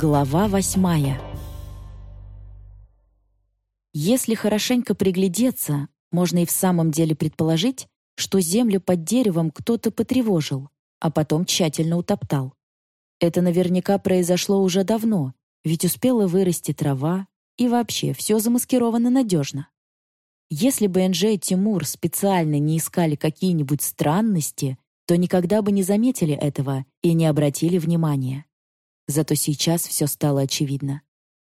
Глава восьмая Если хорошенько приглядеться, можно и в самом деле предположить, что землю под деревом кто-то потревожил, а потом тщательно утоптал. Это наверняка произошло уже давно, ведь успела вырасти трава, и вообще все замаскировано надежно. Если бы Энджей и Тимур специально не искали какие-нибудь странности, то никогда бы не заметили этого и не обратили внимания. Зато сейчас все стало очевидно.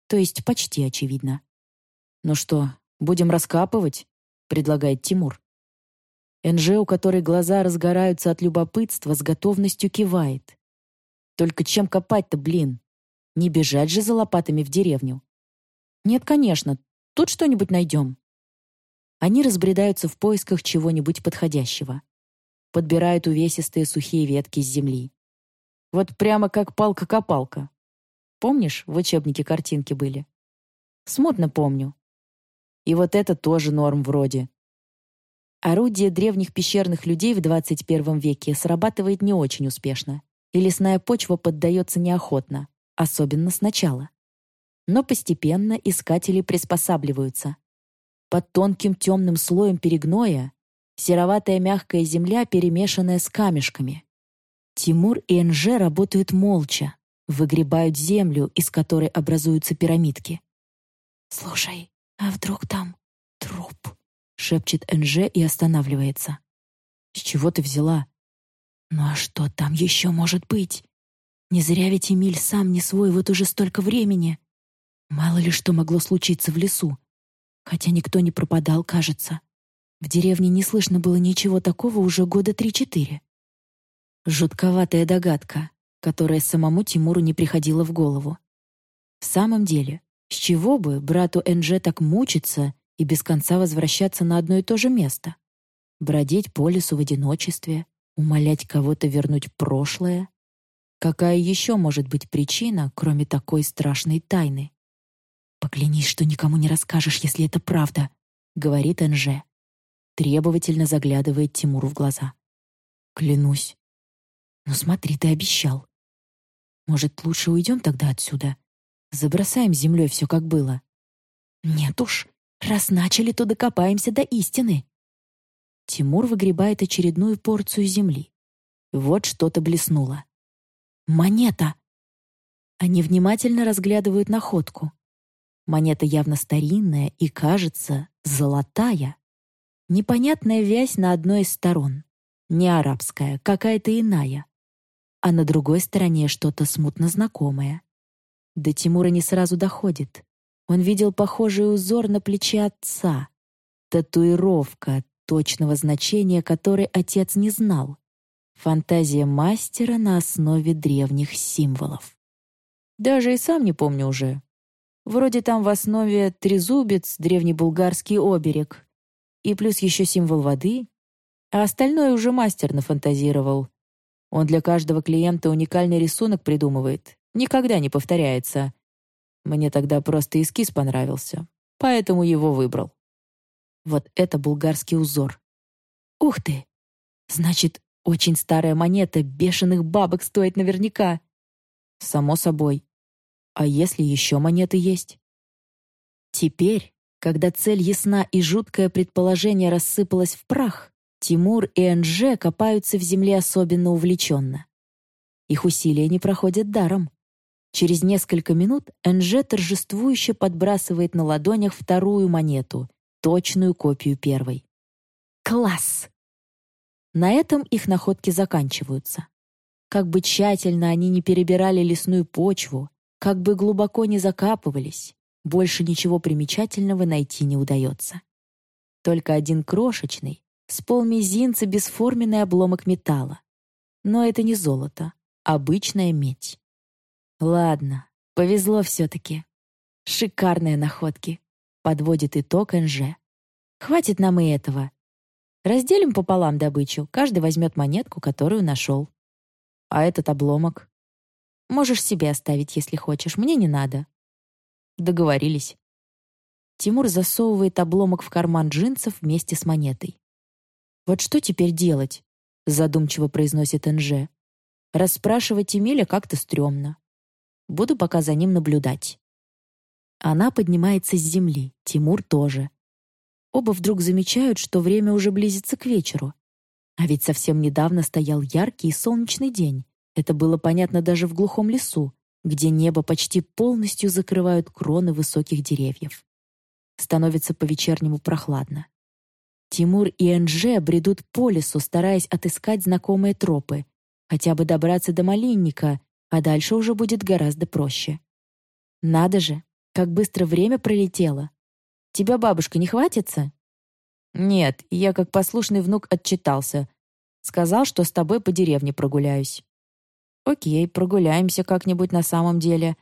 То есть почти очевидно. «Ну что, будем раскапывать?» — предлагает Тимур. Энже, у которой глаза разгораются от любопытства, с готовностью кивает. «Только чем копать-то, блин? Не бежать же за лопатами в деревню». «Нет, конечно. Тут что-нибудь найдем». Они разбредаются в поисках чего-нибудь подходящего. Подбирают увесистые сухие ветки с земли. Вот прямо как палка-копалка. Помнишь, в учебнике картинки были? Смутно помню. И вот это тоже норм вроде. Орудие древних пещерных людей в 21 веке срабатывает не очень успешно, и лесная почва поддается неохотно, особенно сначала. Но постепенно искатели приспосабливаются. Под тонким темным слоем перегноя сероватая мягкая земля, перемешанная с камешками. Тимур и Энже работают молча, выгребают землю, из которой образуются пирамидки. «Слушай, а вдруг там труп?» — шепчет Энже и останавливается. «С чего ты взяла?» «Ну а что там еще может быть? Не зря ведь Эмиль сам не свой вот уже столько времени. Мало ли что могло случиться в лесу хотя никто не пропадал, кажется. В деревне не слышно было ничего такого уже года три-четыре. Жутковатая догадка, которая самому Тимуру не приходила в голову. В самом деле, с чего бы брату Энже так мучиться и без конца возвращаться на одно и то же место? Бродить по лесу в одиночестве, умолять кого-то вернуть прошлое? Какая еще может быть причина, кроме такой страшной тайны? «Поклянись, что никому не расскажешь, если это правда», — говорит Энже. Требовательно заглядывает Тимуру в глаза. «Клянусь». «Ну смотри, ты обещал. Может, лучше уйдем тогда отсюда? Забросаем землей все, как было». «Нет уж, раз начали, то докопаемся до истины». Тимур выгребает очередную порцию земли. Вот что-то блеснуло. «Монета!» Они внимательно разглядывают находку. Монета явно старинная и, кажется, золотая. Непонятная вязь на одной из сторон. Не арабская, какая-то иная. А на другой стороне что-то смутно знакомое. До Тимура не сразу доходит. Он видел похожий узор на плече отца. Татуировка, точного значения которой отец не знал. Фантазия мастера на основе древних символов. Даже и сам не помню уже, Вроде там в основе трезубец, древнебулгарский оберег. И плюс еще символ воды. А остальное уже мастер нафантазировал. Он для каждого клиента уникальный рисунок придумывает. Никогда не повторяется. Мне тогда просто эскиз понравился, поэтому его выбрал. Вот это булгарский узор. Ух ты! Значит, очень старая монета бешеных бабок стоит наверняка. Само собой. А если еще монеты есть? Теперь, когда цель ясна и жуткое предположение рассыпалось в прах, Тимур и Энже копаются в земле особенно увлеченно. Их усилия не проходят даром. Через несколько минут Энже торжествующе подбрасывает на ладонях вторую монету, точную копию первой. Класс! На этом их находки заканчиваются. Как бы тщательно они не перебирали лесную почву, как бы глубоко ни закапывались, больше ничего примечательного найти не удается. Только один крошечный, с полмизинца бесформенный обломок металла. Но это не золото, обычная медь. Ладно, повезло все-таки. Шикарные находки. Подводит итог НЖ. Хватит нам и этого. Разделим пополам добычу, каждый возьмет монетку, которую нашел. А этот обломок? Можешь себе оставить, если хочешь, мне не надо». Договорились. Тимур засовывает обломок в карман джинсов вместе с монетой. «Вот что теперь делать?» — задумчиво произносит Энже. «Расспрашивать Эмиля как-то стрёмно. Буду пока за ним наблюдать». Она поднимается с земли, Тимур тоже. Оба вдруг замечают, что время уже близится к вечеру. А ведь совсем недавно стоял яркий и солнечный день. Это было понятно даже в глухом лесу, где небо почти полностью закрывают кроны высоких деревьев. Становится по-вечернему прохладно. Тимур и Энже бредут по лесу, стараясь отыскать знакомые тропы, хотя бы добраться до малинника, а дальше уже будет гораздо проще. Надо же, как быстро время пролетело. Тебя бабушка не хватится? Нет, я как послушный внук отчитался. Сказал, что с тобой по деревне прогуляюсь. Окей, прогуляемся как-нибудь на самом деле,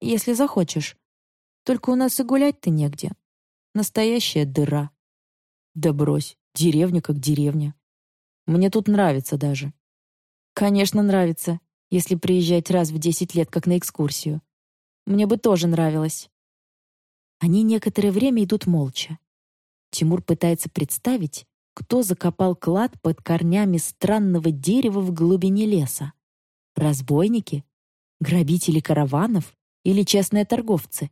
если захочешь. Только у нас и гулять-то негде. Настоящая дыра. Да брось, деревня как деревня. Мне тут нравится даже. Конечно, нравится, если приезжать раз в десять лет как на экскурсию. Мне бы тоже нравилось. Они некоторое время идут молча. Тимур пытается представить, кто закопал клад под корнями странного дерева в глубине леса. Разбойники? Грабители караванов? Или честные торговцы?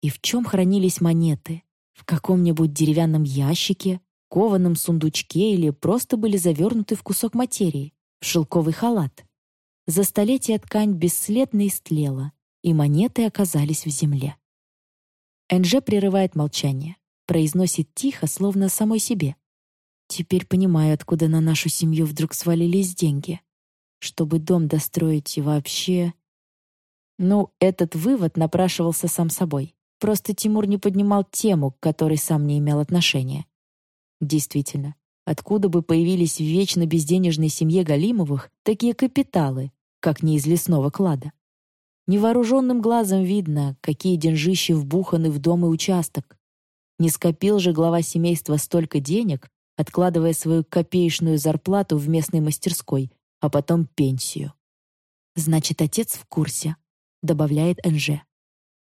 И в чем хранились монеты? В каком-нибудь деревянном ящике, кованом сундучке или просто были завернуты в кусок материи, в шелковый халат? За столетия ткань бесследно истлела, и монеты оказались в земле. Энже прерывает молчание, произносит тихо, словно самой себе. «Теперь понимаю, откуда на нашу семью вдруг свалились деньги. Чтобы дом достроить и вообще...» Ну, этот вывод напрашивался сам собой. Просто Тимур не поднимал тему, к которой сам не имел отношения. Действительно, откуда бы появились в вечно безденежной семье Галимовых такие капиталы, как не из лесного клада? Невооруженным глазом видно, какие деньжищи вбуханы в дом и участок. Не скопил же глава семейства столько денег, откладывая свою копеечную зарплату в местной мастерской, а потом пенсию. «Значит, отец в курсе», — добавляет Энже.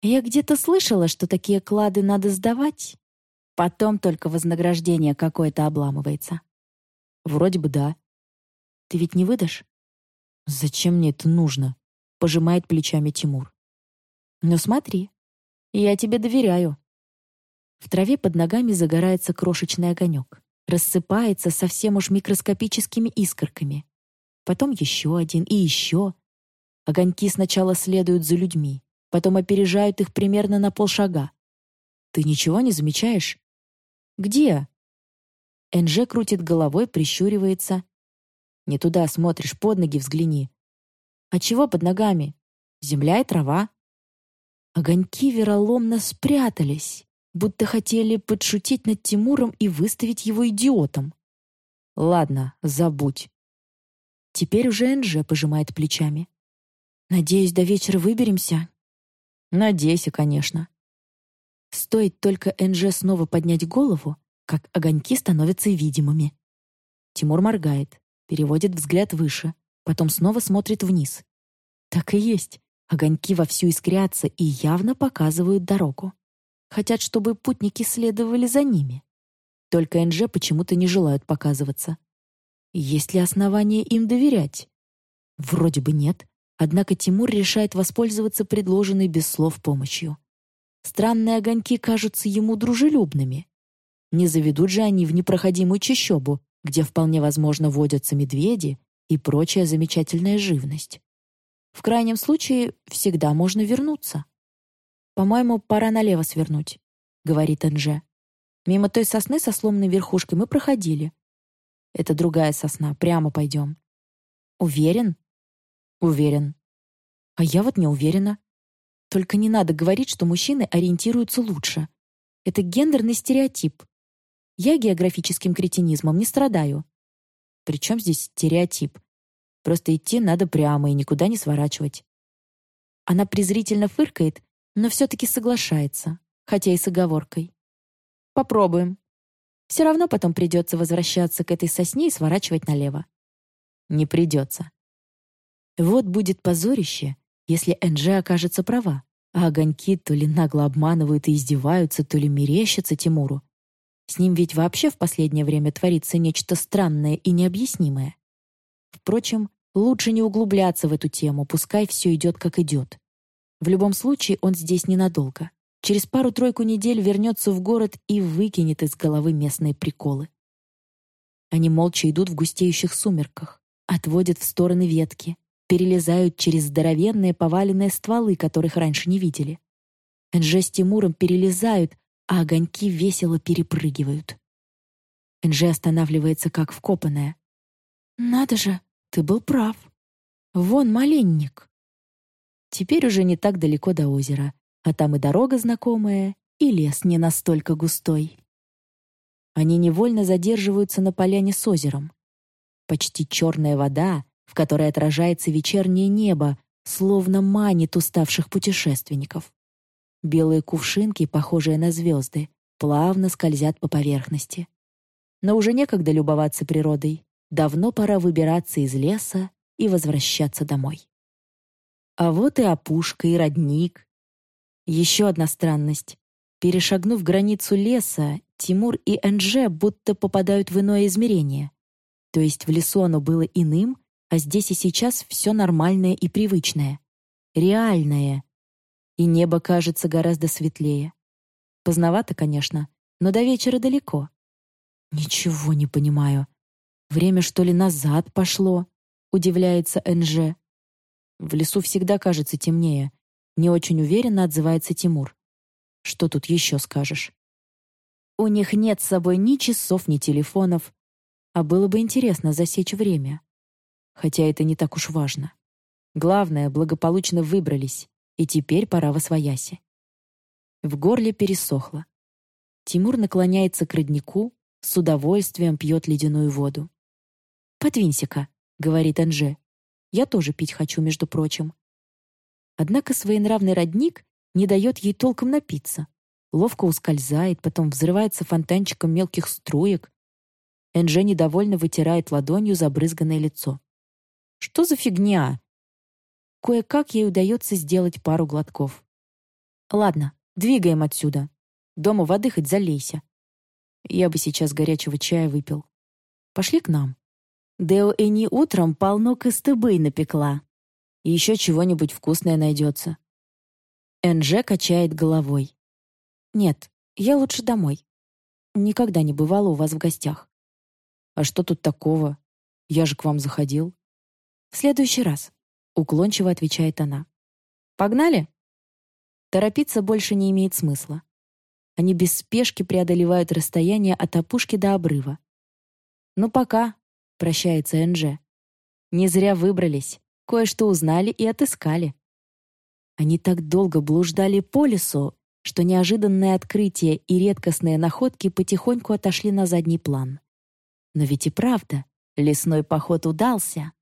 «Я где-то слышала, что такие клады надо сдавать. Потом только вознаграждение какое-то обламывается». «Вроде бы да». «Ты ведь не выдашь?» «Зачем мне это нужно?» — пожимает плечами Тимур. «Ну смотри, я тебе доверяю». В траве под ногами загорается крошечный огонек, рассыпается совсем уж микроскопическими искорками. Потом еще один и еще. Огоньки сначала следуют за людьми, потом опережают их примерно на полшага. Ты ничего не замечаешь? Где? Энже крутит головой, прищуривается. Не туда смотришь, под ноги взгляни. А чего под ногами? Земля и трава. Огоньки вероломно спрятались, будто хотели подшутить над Тимуром и выставить его идиотом. Ладно, забудь. Теперь уже Энже пожимает плечами. Надеюсь, до вечера выберемся? Надейся, конечно. Стоит только Энже снова поднять голову, как огоньки становятся видимыми. Тимур моргает, переводит взгляд выше, потом снова смотрит вниз. Так и есть. Огоньки вовсю искрятся и явно показывают дорогу. Хотят, чтобы путники следовали за ними. Только НЖ почему-то не желают показываться. Есть ли основания им доверять? Вроде бы нет, однако Тимур решает воспользоваться предложенной без слов помощью. Странные огоньки кажутся ему дружелюбными. Не заведут же они в непроходимую чащобу, где вполне возможно водятся медведи и прочая замечательная живность. В крайнем случае, всегда можно вернуться. «По-моему, пора налево свернуть», — говорит Энже. «Мимо той сосны со сломанной верхушкой мы проходили. Это другая сосна, прямо пойдем». «Уверен?» «Уверен». «А я вот не уверена. Только не надо говорить, что мужчины ориентируются лучше. Это гендерный стереотип. Я географическим кретинизмом не страдаю. Причем здесь стереотип? Просто идти надо прямо и никуда не сворачивать. Она презрительно фыркает, но все-таки соглашается, хотя и с оговоркой. Попробуем. Все равно потом придется возвращаться к этой сосне и сворачивать налево. Не придется. Вот будет позорище, если Энджи окажется права, а огоньки то ли нагло обманывают и издеваются, то ли мерещатся Тимуру. С ним ведь вообще в последнее время творится нечто странное и необъяснимое. Впрочем, лучше не углубляться в эту тему, пускай все идет как идет. В любом случае он здесь ненадолго. Через пару-тройку недель вернется в город и выкинет из головы местные приколы. Они молча идут в густеющих сумерках, отводят в стороны ветки, перелезают через здоровенные поваленные стволы, которых раньше не видели. Энже с Тимуром перелезают, а огоньки весело перепрыгивают. Энже останавливается как вкопанная. «Надо же, ты был прав. Вон маленник». Теперь уже не так далеко до озера, а там и дорога знакомая, и лес не настолько густой. Они невольно задерживаются на поляне с озером. Почти черная вода, в которой отражается вечернее небо, словно манит уставших путешественников. Белые кувшинки, похожие на звезды, плавно скользят по поверхности. Но уже некогда любоваться природой. Давно пора выбираться из леса и возвращаться домой. А вот и опушка, и родник. Еще одна странность. Перешагнув границу леса, Тимур и Энже будто попадают в иное измерение. То есть в лесу оно было иным, а здесь и сейчас все нормальное и привычное. Реальное. И небо кажется гораздо светлее. Поздновато, конечно, но до вечера далеко. Ничего не понимаю. Время, что ли, назад пошло? Удивляется НЖ. В лесу всегда кажется темнее. Не очень уверенно отзывается Тимур. Что тут еще скажешь? У них нет с собой ни часов, ни телефонов. А было бы интересно засечь время хотя это не так уж важно. Главное, благополучно выбрались, и теперь пора во свояси. В горле пересохло. Тимур наклоняется к роднику, с удовольствием пьет ледяную воду. «Подвинься-ка», — говорит Анже. «Я тоже пить хочу, между прочим». Однако своенравный родник не дает ей толком напиться. Ловко ускользает, потом взрывается фонтанчиком мелких струек. Энже недовольно вытирает ладонью забрызганное лицо. Что за фигня? Кое-как ей удается сделать пару глотков. Ладно, двигаем отсюда. Дома воды хоть залейся. Я бы сейчас горячего чая выпил. Пошли к нам. Део Эни утром полно костыбы напекла. И еще чего-нибудь вкусное найдется. Энже качает головой. Нет, я лучше домой. Никогда не бывала у вас в гостях. А что тут такого? Я же к вам заходил. «В следующий раз», — уклончиво отвечает она. «Погнали?» Торопиться больше не имеет смысла. Они без спешки преодолевают расстояние от опушки до обрыва. «Ну, пока», — прощается Энже. «Не зря выбрались, кое-что узнали и отыскали». Они так долго блуждали по лесу, что неожиданное открытие и редкостные находки потихоньку отошли на задний план. Но ведь и правда, лесной поход удался.